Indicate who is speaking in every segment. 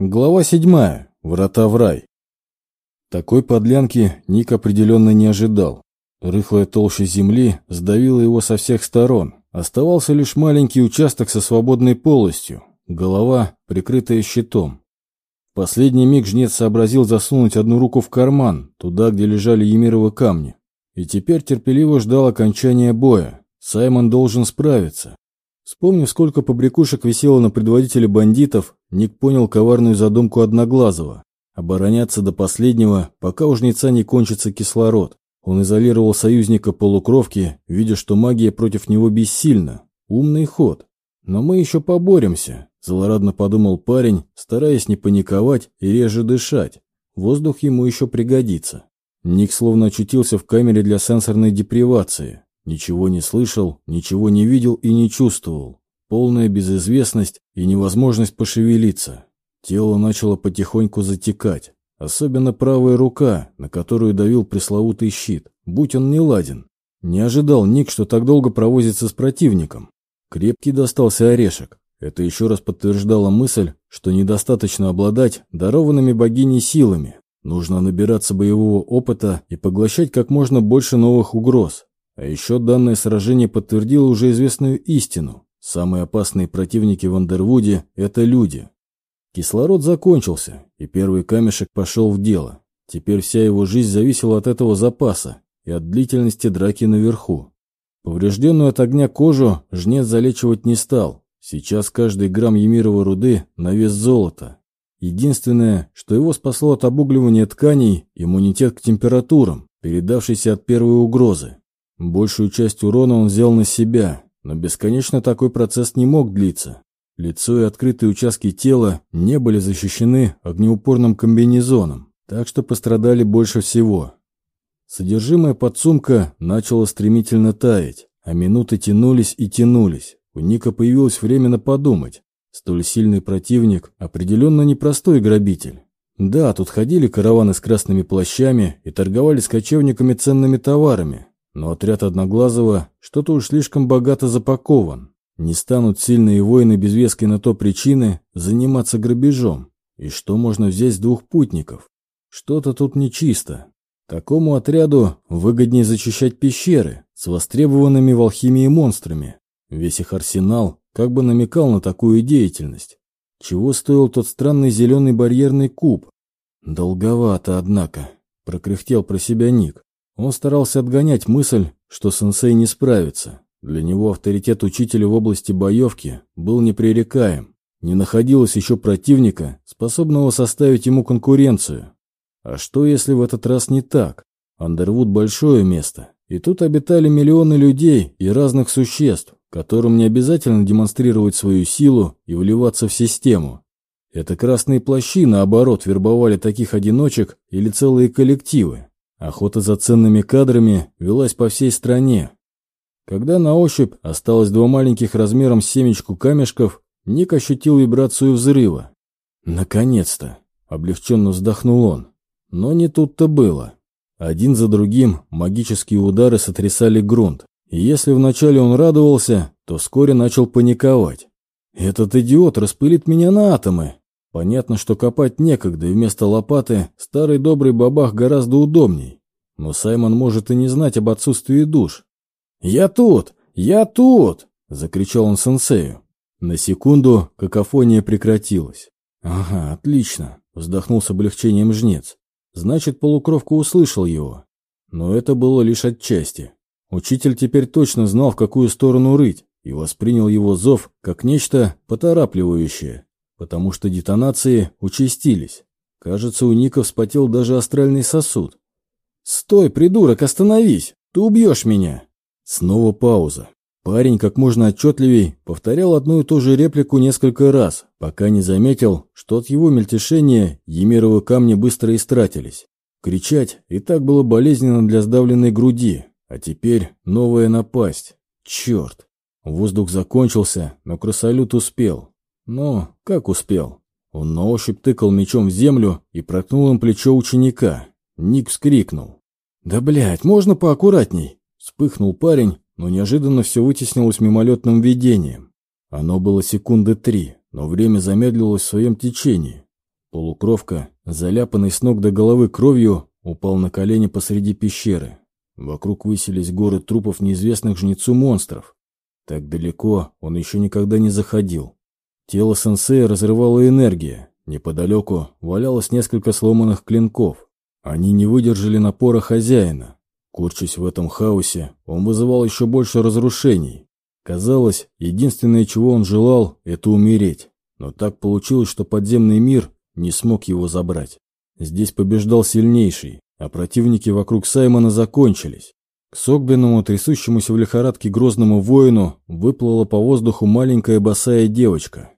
Speaker 1: Глава седьмая. Врата в рай. Такой подлянки Ник определенно не ожидал. Рыхлая толща земли сдавила его со всех сторон. Оставался лишь маленький участок со свободной полостью, голова, прикрытая щитом. В последний миг жнец сообразил засунуть одну руку в карман, туда, где лежали Емировы камни. И теперь терпеливо ждал окончания боя. Саймон должен справиться. Вспомнив, сколько побрякушек висело на предводителе бандитов, Ник понял коварную задумку Одноглазого. Обороняться до последнего, пока у жнеца не кончится кислород. Он изолировал союзника полукровки, видя, что магия против него бессильна. Умный ход. Но мы еще поборемся, злорадно подумал парень, стараясь не паниковать и реже дышать. Воздух ему еще пригодится. Ник словно очутился в камере для сенсорной депривации. Ничего не слышал, ничего не видел и не чувствовал. Полная безызвестность и невозможность пошевелиться. Тело начало потихоньку затекать. Особенно правая рука, на которую давил пресловутый щит, будь он не ладен. Не ожидал Ник, что так долго провозится с противником. Крепкий достался орешек. Это еще раз подтверждало мысль, что недостаточно обладать дарованными богиней силами. Нужно набираться боевого опыта и поглощать как можно больше новых угроз, а еще данное сражение подтвердило уже известную истину. Самые опасные противники в Андервуде – это люди. Кислород закончился, и первый камешек пошел в дело. Теперь вся его жизнь зависела от этого запаса и от длительности драки наверху. Поврежденную от огня кожу жнец залечивать не стал. Сейчас каждый грамм емировой руды на вес золота. Единственное, что его спасло от обугливания тканей – иммунитет к температурам, передавшийся от первой угрозы. Большую часть урона он взял на себя, но бесконечно такой процесс не мог длиться. Лицо и открытые участки тела не были защищены огнеупорным комбинезоном, так что пострадали больше всего. Содержимое подсумка начало стремительно таять, а минуты тянулись и тянулись. У Ника появилось время подумать. Столь сильный противник определенно непростой грабитель. Да, тут ходили караваны с красными плащами и торговали с кочевниками ценными товарами, но отряд Одноглазого что-то уж слишком богато запакован. Не станут сильные воины без веской на то причины заниматься грабежом. И что можно взять с двух путников? Что-то тут нечисто. Такому отряду выгоднее зачищать пещеры с востребованными в алхимии монстрами. Весь их арсенал как бы намекал на такую деятельность. Чего стоил тот странный зеленый барьерный куб? Долговато, однако, прокряхтел про себя Ник. Он старался отгонять мысль, что сенсей не справится. Для него авторитет учителя в области боевки был непререкаем. Не находилось еще противника, способного составить ему конкуренцию. А что, если в этот раз не так? Андервуд – большое место, и тут обитали миллионы людей и разных существ, которым не обязательно демонстрировать свою силу и вливаться в систему. Это красные плащи, наоборот, вербовали таких одиночек или целые коллективы. Охота за ценными кадрами велась по всей стране. Когда на ощупь осталось два маленьких размером семечку камешков, Ник ощутил вибрацию взрыва. «Наконец-то!» — облегченно вздохнул он. Но не тут-то было. Один за другим магические удары сотрясали грунт. И если вначале он радовался, то вскоре начал паниковать. «Этот идиот распылит меня на атомы!» Понятно, что копать некогда, и вместо лопаты старый добрый бабах гораздо удобней. Но Саймон может и не знать об отсутствии душ. «Я тут! Я тут!» — закричал он сенсею. На секунду какофония прекратилась. «Ага, отлично!» — вздохнул с облегчением жнец. «Значит, полукровка услышал его. Но это было лишь отчасти. Учитель теперь точно знал, в какую сторону рыть, и воспринял его зов как нечто поторапливающее потому что детонации участились. Кажется, у Ника вспотел даже астральный сосуд. «Стой, придурок, остановись! Ты убьешь меня!» Снова пауза. Парень как можно отчетливей повторял одну и ту же реплику несколько раз, пока не заметил, что от его мельтешения Емировы камни быстро истратились. Кричать и так было болезненно для сдавленной груди, а теперь новая напасть. Черт! Воздух закончился, но красолют успел. Но как успел? Он на ощупь тыкал мечом в землю и проткнул им плечо ученика. Ник вскрикнул. «Да, блядь, можно поаккуратней?» Вспыхнул парень, но неожиданно все вытеснилось мимолетным видением. Оно было секунды три, но время замедлилось в своем течении. Полукровка, заляпанный с ног до головы кровью, упал на колени посреди пещеры. Вокруг высились горы трупов неизвестных жнецу монстров. Так далеко он еще никогда не заходил. Тело сенсея разрывала энергия. Неподалеку валялось несколько сломанных клинков. Они не выдержали напора хозяина. Курчась в этом хаосе, он вызывал еще больше разрушений. Казалось, единственное, чего он желал, это умереть. Но так получилось, что подземный мир не смог его забрать. Здесь побеждал сильнейший, а противники вокруг Саймона закончились. К согбенному, трясущемуся в лихорадке грозному воину выплыла по воздуху маленькая босая девочка.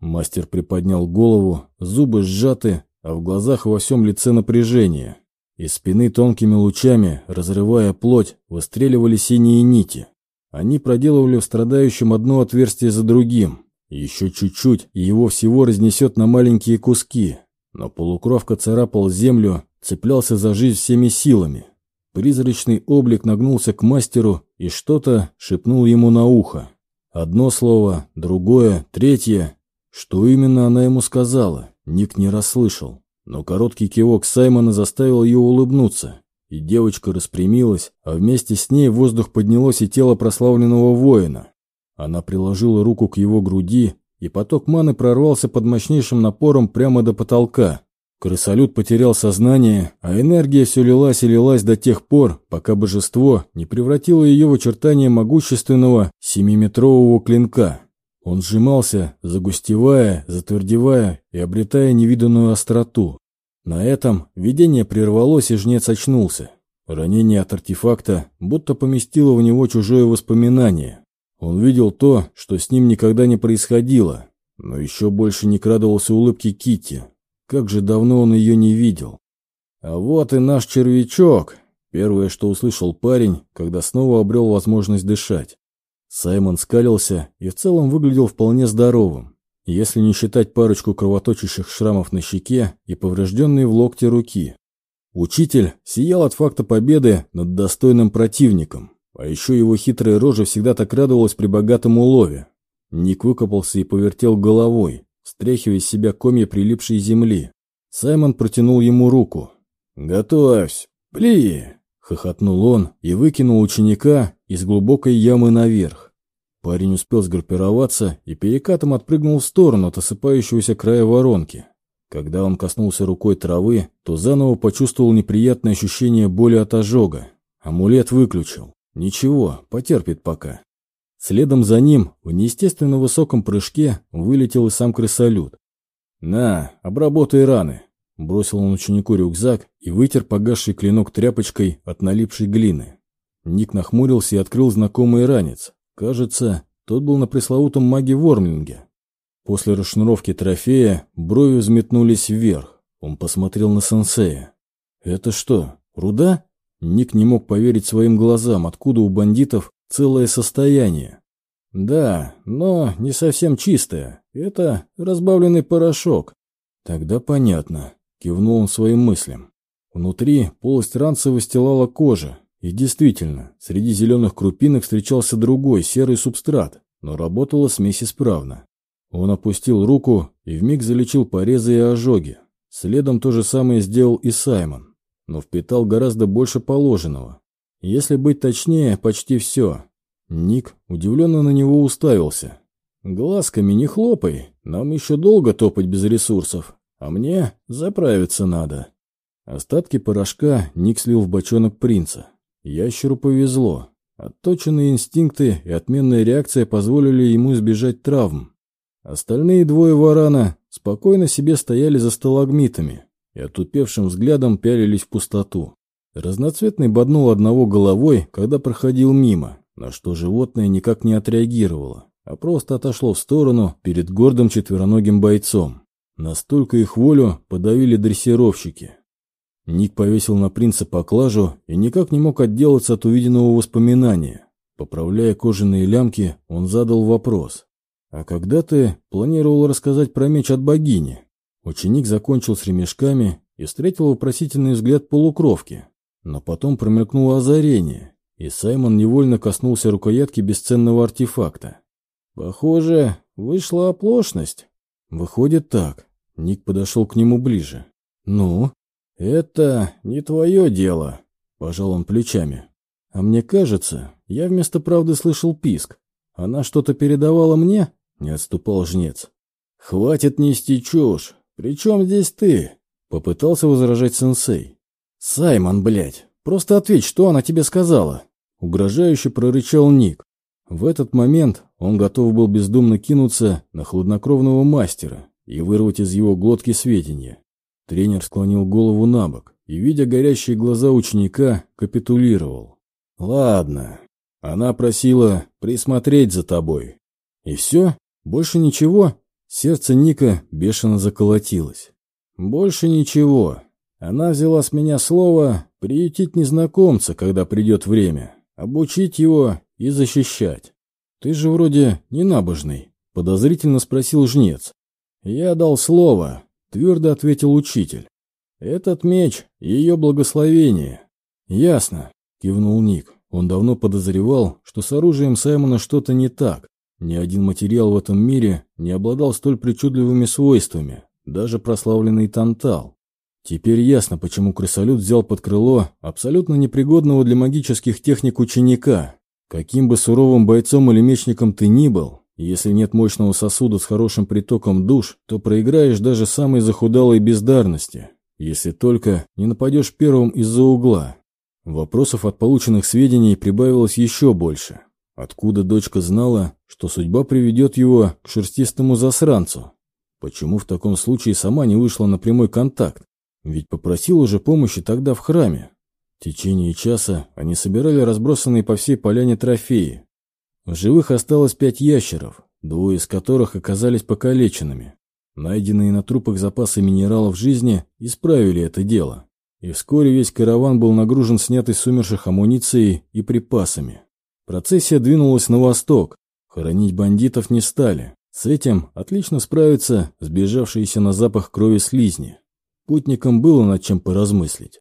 Speaker 1: Мастер приподнял голову, зубы сжаты, а в глазах во всем лице напряжение. Из спины тонкими лучами, разрывая плоть, выстреливали синие нити. Они проделывали в страдающем одно отверстие за другим. Еще чуть-чуть, и его всего разнесет на маленькие куски. Но полукровка царапал землю, цеплялся за жизнь всеми силами. Призрачный облик нагнулся к мастеру и что-то шепнул ему на ухо. Одно слово, другое, третье. Что именно она ему сказала, Ник не расслышал. Но короткий кивок Саймона заставил ее улыбнуться, и девочка распрямилась, а вместе с ней в воздух поднялось и тело прославленного воина. Она приложила руку к его груди, и поток маны прорвался под мощнейшим напором прямо до потолка. Крысолют потерял сознание, а энергия все лилась и лилась до тех пор, пока божество не превратило ее в очертание могущественного семиметрового клинка. Он сжимался, загустевая, затвердевая и обретая невиданную остроту. На этом видение прервалось, и жнец очнулся. Ранение от артефакта будто поместило в него чужое воспоминание. Он видел то, что с ним никогда не происходило, но еще больше не крадывался улыбки Кити. Как же давно он ее не видел. А вот и наш червячок. Первое, что услышал парень, когда снова обрел возможность дышать. Саймон скалился и в целом выглядел вполне здоровым, если не считать парочку кровоточащих шрамов на щеке и поврежденные в локте руки. Учитель сиял от факта победы над достойным противником, а еще его хитрая рожа всегда так радовалась при богатом улове. Ник выкопался и повертел головой, стряхивая с себя комья прилипшей земли. Саймон протянул ему руку. «Готовься, пли!» — хохотнул он и выкинул ученика из глубокой ямы наверх. Парень успел сгруппироваться и перекатом отпрыгнул в сторону от осыпающегося края воронки. Когда он коснулся рукой травы, то заново почувствовал неприятное ощущение боли от ожога. Амулет выключил. Ничего, потерпит пока. Следом за ним, в неестественно высоком прыжке, вылетел и сам крысолют. «На, обработай раны!» Бросил он ученику рюкзак и вытер погасший клинок тряпочкой от налипшей глины. Ник нахмурился и открыл знакомый ранец. Кажется, тот был на пресловутом маге Вормлинге. После расшнуровки трофея брови взметнулись вверх. Он посмотрел на сенсея. «Это что, руда?» Ник не мог поверить своим глазам, откуда у бандитов целое состояние. «Да, но не совсем чистое. Это разбавленный порошок». «Тогда понятно», — кивнул он своим мыслям. Внутри полость ранца выстилала кожа, и действительно, среди зеленых крупинок встречался другой, серый субстрат, но работала смесь исправно. Он опустил руку и вмиг залечил порезы и ожоги. Следом то же самое сделал и Саймон, но впитал гораздо больше положенного. Если быть точнее, почти все. Ник удивленно на него уставился. «Глазками не хлопай, нам еще долго топать без ресурсов, а мне заправиться надо». Остатки порошка Ник слил в бочонок принца. Ящеру повезло. Отточенные инстинкты и отменная реакция позволили ему избежать травм. Остальные двое варана спокойно себе стояли за сталагмитами и отупевшим взглядом пялились в пустоту. Разноцветный боднул одного головой, когда проходил мимо, на что животное никак не отреагировало, а просто отошло в сторону перед гордым четвероногим бойцом. Настолько их волю подавили дрессировщики. Ник повесил на принца поклажу и никак не мог отделаться от увиденного воспоминания. Поправляя кожаные лямки, он задал вопрос. «А когда ты планировал рассказать про меч от богини?» Ученик закончил с ремешками и встретил вопросительный взгляд полукровки. Но потом промелькнуло озарение, и Саймон невольно коснулся рукоятки бесценного артефакта. «Похоже, вышла оплошность». «Выходит так. Ник подошел к нему ближе. «Ну?» «Это не твое дело», — пожал он плечами. «А мне кажется, я вместо правды слышал писк. Она что-то передавала мне?» — не отступал жнец. «Хватит нести чушь. Причем здесь ты?» — попытался возражать сенсей. «Саймон, блядь, просто ответь, что она тебе сказала?» Угрожающе прорычал Ник. В этот момент он готов был бездумно кинуться на хладнокровного мастера и вырвать из его глотки сведения. Тренер склонил голову на бок и, видя горящие глаза ученика, капитулировал. «Ладно, она просила присмотреть за тобой. И все? Больше ничего?» Сердце Ника бешено заколотилось. «Больше ничего. Она взяла с меня слово приютить незнакомца, когда придет время, обучить его и защищать. Ты же вроде не набожный», — подозрительно спросил жнец. «Я дал слово», — твердо ответил учитель. «Этот меч — ее благословение». «Ясно», — кивнул Ник. Он давно подозревал, что с оружием Саймона что-то не так. Ни один материал в этом мире не обладал столь причудливыми свойствами, даже прославленный тантал. Теперь ясно, почему крысолют взял под крыло абсолютно непригодного для магических техник ученика. Каким бы суровым бойцом или мечником ты ни был, если нет мощного сосуда с хорошим притоком душ, то проиграешь даже самой захудалой бездарности, если только не нападешь первым из-за угла. Вопросов от полученных сведений прибавилось еще больше. Откуда дочка знала, что судьба приведет его к шерстистому засранцу? Почему в таком случае сама не вышла на прямой контакт? Ведь попросила уже помощи тогда в храме. В течение часа они собирали разбросанные по всей поляне трофеи. В живых осталось пять ящеров, двое из которых оказались покалеченными. Найденные на трупах запасы минералов жизни исправили это дело. И вскоре весь караван был нагружен снятой с умерших амуницией и припасами. Процессия двинулась на восток. Хоронить бандитов не стали. С этим отлично справятся сбежавшиеся на запах крови слизни. Путникам было над чем поразмыслить.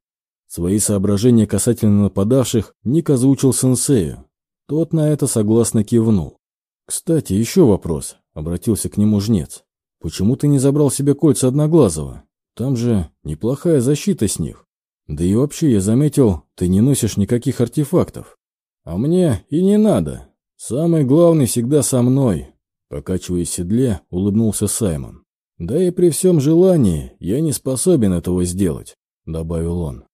Speaker 1: Свои соображения касательно нападавших Ник озвучил сенсею. Тот на это согласно кивнул. «Кстати, еще вопрос», — обратился к нему жнец. «Почему ты не забрал себе кольца Одноглазого? Там же неплохая защита с них. Да и вообще, я заметил, ты не носишь никаких артефактов. А мне и не надо. Самый главный всегда со мной. Покачиваясь в седле, улыбнулся Саймон. Да и при всем желании я не способен этого сделать, добавил он.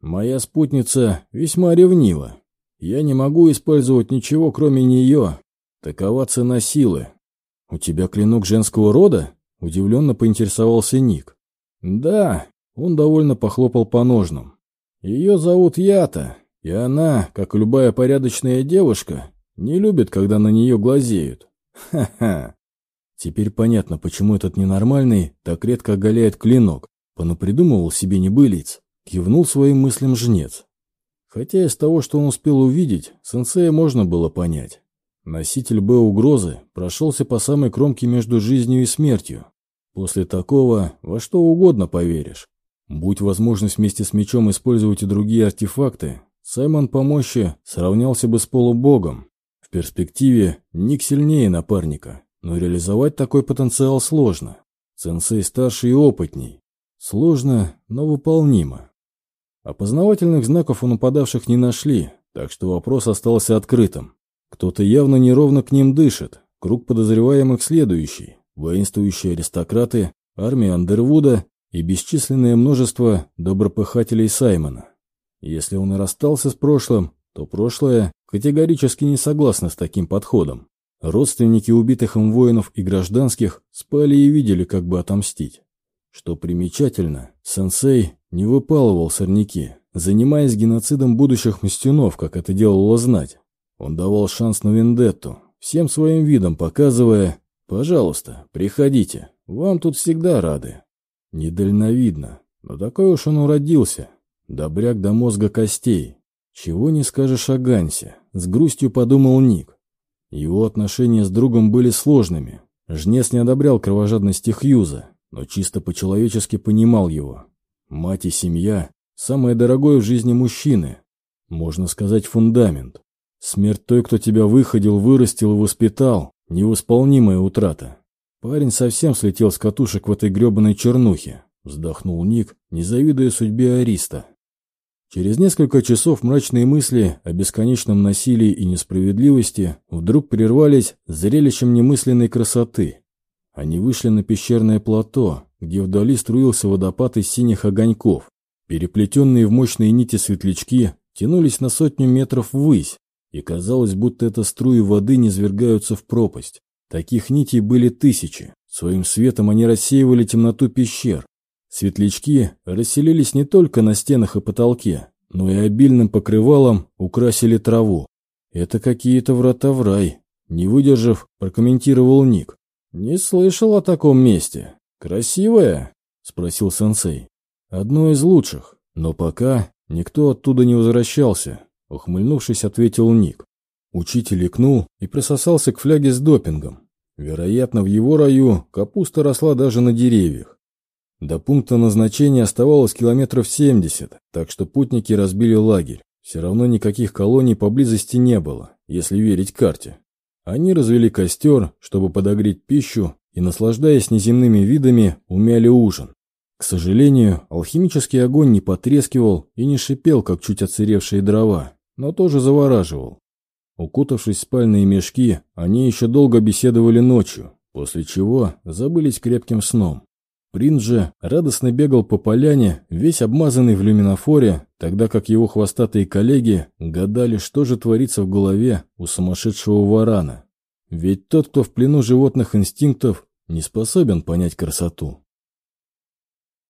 Speaker 1: Моя спутница весьма ревнива. Я не могу использовать ничего, кроме нее. Такова цена силы. У тебя клинок женского рода? Удивленно поинтересовался Ник. Да, он довольно похлопал по ножнам. Ее зовут Ята, и она, как любая порядочная девушка, не любит, когда на нее глазеют. Ха-ха. Теперь понятно, почему этот ненормальный так редко оголяет клинок. Понапридумывал себе небылиц. Кивнул своим мыслям жнец. Хотя из того, что он успел увидеть, сенсея можно было понять. Носитель Б угрозы прошелся по самой кромке между жизнью и смертью. После такого во что угодно поверишь. Будь возможность вместе с мечом использовать и другие артефакты, Саймон по мощи сравнялся бы с полубогом. В перспективе Ник сильнее напарника, но реализовать такой потенциал сложно. Сенсей старше и опытней. Сложно, но выполнимо. Опознавательных знаков у нападавших не нашли, так что вопрос остался открытым. Кто-то явно неровно к ним дышит. Круг подозреваемых следующий. Воинствующие аристократы, армия Андервуда и бесчисленное множество добропыхателей Саймона. Если он и расстался с прошлым, то прошлое категорически не согласно с таким подходом. Родственники убитых им воинов и гражданских спали и видели, как бы отомстить. Что примечательно, сенсей не выпалывал сорняки, занимаясь геноцидом будущих мстюнов, как это делало знать. Он давал шанс на вендетту, всем своим видом показывая «Пожалуйста, приходите, вам тут всегда рады». Недальновидно, но такой уж он уродился, Добряк до мозга костей. Чего не скажешь о Гансе, с грустью подумал Ник. Его отношения с другом были сложными. Жнец не одобрял кровожадности Хьюза, но чисто по-человечески понимал его. Мать и семья – самое дорогое в жизни мужчины. Можно сказать, фундамент. Смерть той, кто тебя выходил, вырастил и воспитал – невосполнимая утрата. Парень совсем слетел с катушек в этой гребаной чернухе, вздохнул Ник, не завидуя судьбе Ариста. Через несколько часов мрачные мысли о бесконечном насилии и несправедливости вдруг прервались зрелищем немысленной красоты. Они вышли на пещерное плато, где вдали струился водопад из синих огоньков. Переплетенные в мощные нити светлячки тянулись на сотню метров ввысь, и казалось, будто это струи воды низвергаются в пропасть. Таких нитей были тысячи. Своим светом они рассеивали темноту пещер, Светлячки расселились не только на стенах и потолке, но и обильным покрывалом украсили траву. «Это какие-то врата в рай», — не выдержав, прокомментировал Ник. «Не слышал о таком месте. Красивое?» — спросил сенсей. «Одно из лучших, но пока никто оттуда не возвращался», — ухмыльнувшись, ответил Ник. Учитель икнул и присосался к фляге с допингом. Вероятно, в его раю капуста росла даже на деревьях. До пункта назначения оставалось километров 70, так что путники разбили лагерь. Все равно никаких колоний поблизости не было, если верить карте. Они развели костер, чтобы подогреть пищу, и, наслаждаясь неземными видами, умяли ужин. К сожалению, алхимический огонь не потрескивал и не шипел, как чуть отсыревшие дрова, но тоже завораживал. Укутавшись в спальные мешки, они еще долго беседовали ночью, после чего забылись крепким сном. Принц же радостно бегал по поляне, весь обмазанный в люминофоре, тогда как его хвостатые коллеги гадали, что же творится в голове у сумасшедшего варана. Ведь тот, кто в плену животных инстинктов, не способен понять красоту.